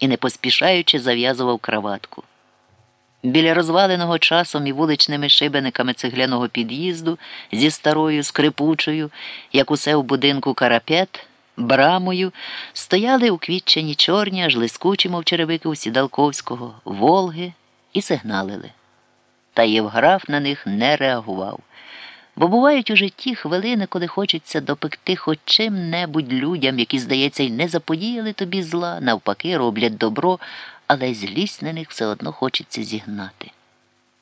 і, не поспішаючи, зав'язував краватку. Біля розваленого часом і вуличними шибениками цегляного під'їзду зі старою скрипучою, як усе в будинку карапет, брамою, стояли уквітчені чорні, аж лискучі, мов черевики у Сідалковського, Волги і сигналили. Та Євграф на них не реагував. Бо бувають у житті хвилини, коли хочеться допекти хоч чим-небудь людям, які, здається, й не заподіяли тобі зла, навпаки, роблять добро, але злість на них все одно хочеться зігнати.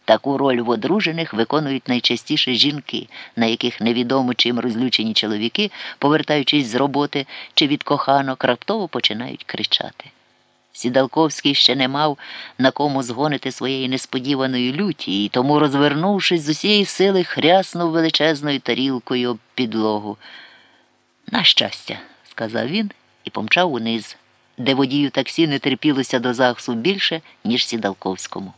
Таку роль в одружених виконують найчастіше жінки, на яких невідомо чим розлючені чоловіки, повертаючись з роботи чи від коханок, раптово починають кричати. Сідалковський ще не мав на кому згонити своєї несподіваної люті, і тому, розвернувшись з усієї сили, хряснув величезною тарілкою об підлогу. На щастя, сказав він і помчав униз, де водію таксі не терпілося до захсу більше, ніж Сідалковському.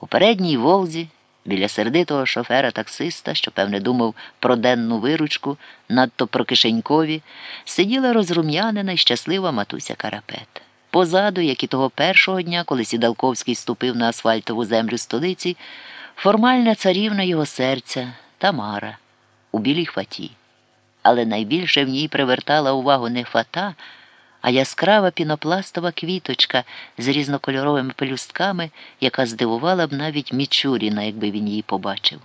У передній волзі, біля сердитого шофера таксиста, що, певне, думав про денну виручку, надто про кишенькові, сиділа розрум'янена й щаслива матуся карапет. Позаду, як і того першого дня, коли Сідалковський ступив на асфальтову землю столиці, формальна царівна його серця Тамара у білій фаті. Але найбільше в ній привертала увагу не фата, а яскрава пінопластова квіточка з різнокольоровими пелюстками, яка здивувала б навіть Мічуріна, якби він її побачив.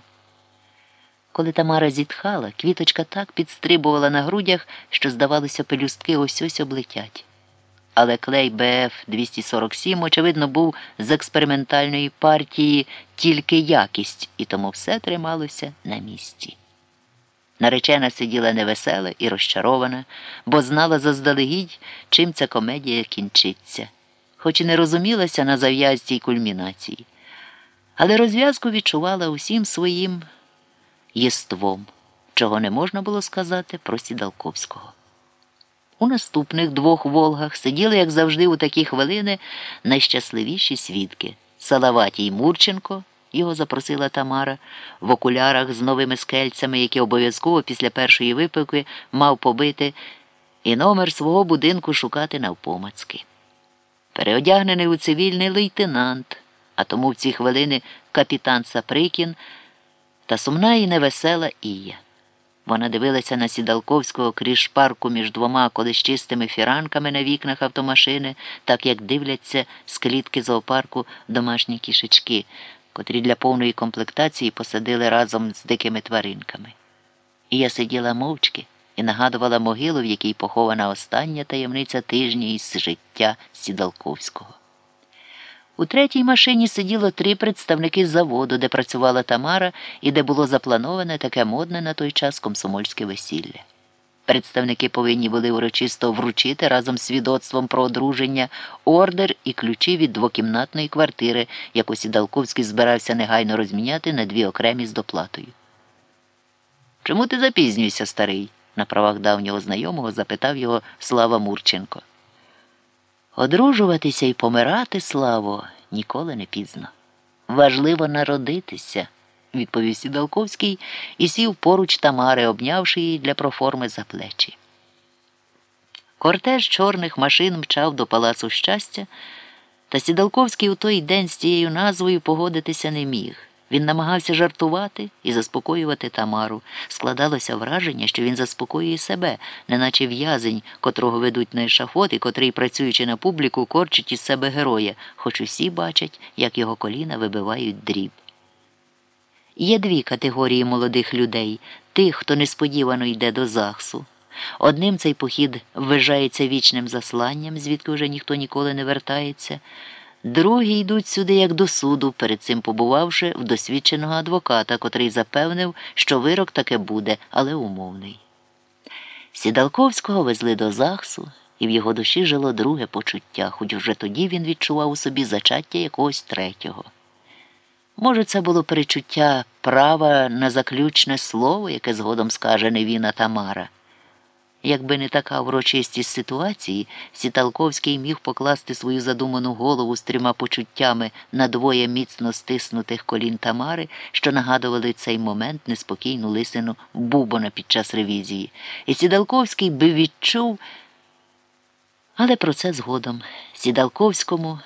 Коли Тамара зітхала, квіточка так підстрибувала на грудях, що, здавалося, пелюстки ось ось облетять але клей БФ 247, очевидно, був з експериментальної партії тільки якість, і тому все трималося на місці. Наречена сиділа невесела і розчарована, бо знала заздалегідь, чим ця комедія кінчиться, хоч і не розумілася на зав'язці й кульмінації, але розв'язку відчувала усім своїм єством, чого не можна було сказати про Сідалковського. У наступних двох Волгах сиділи, як завжди, у такі хвилини найщасливіші свідки Салаватій Мурченко, його запросила Тамара, в окулярах з новими скельцями, які обов'язково після першої випивки мав побити, і номер свого будинку шукати навпомацьки. Переодягнений у цивільний лейтенант, а тому в ці хвилини капітан Саприкін та сумна і невесела Ія. Вона дивилася на сідалковського крізь шпарку між двома колись чистими фіранками на вікнах автомашини, так як дивляться з клітки зоопарку домашні кішечки, котрі для повної комплектації посадили разом з дикими тваринками. І я сиділа мовчки і нагадувала могилу, в якій похована остання таємниця тижня із життя Сідалковського. У третій машині сиділо три представники заводу, де працювала Тамара і де було заплановане таке модне на той час комсомольське весілля. Представники повинні були урочисто вручити разом з свідоцтвом про одруження ордер і ключі від двокімнатної квартири, яку Сідалковський збирався негайно розміняти на дві окремі з доплатою. Чому ти запізнюєшся, старий? на правах давнього знайомого запитав його Слава Мурченко. Одружуватися і помирати, Славо, ніколи не пізно. Важливо народитися, відповів Сідалковський і сів поруч Тамари, обнявши її для проформи за плечі. Кортеж чорних машин мчав до палацу щастя, та Сідалковський у той день з тією назвою погодитися не міг. Він намагався жартувати і заспокоювати Тамару. Складалося враження, що він заспокоює себе, неначе в'язень, котрого ведуть на ешафот і котрий, працюючи на публіку, корчить із себе героя, хоч усі бачать, як його коліна вибивають дріб. Є дві категорії молодих людей тих, хто несподівано йде до захсу. Одним цей похід вважається вічним засланням, звідки вже ніхто ніколи не вертається. Другі йдуть сюди як до суду, перед цим побувавши в досвідченого адвоката, котрий запевнив, що вирок таке буде, але умовний. Сідалковського везли до ЗАГСу, і в його душі жило друге почуття, хоч вже тоді він відчував у собі зачаття якогось третього. Може, це було перечуття права на заключне слово, яке згодом скаже Невіна Тамара. Якби не така урочистість ситуації, Сіталковський міг покласти свою задуману голову з трьома почуттями на двоє міцно стиснутих колін Тамари, що нагадували цей момент неспокійну лисину Бубона під час ревізії. І Сідалковський би відчув. Але про це згодом. Сідалковському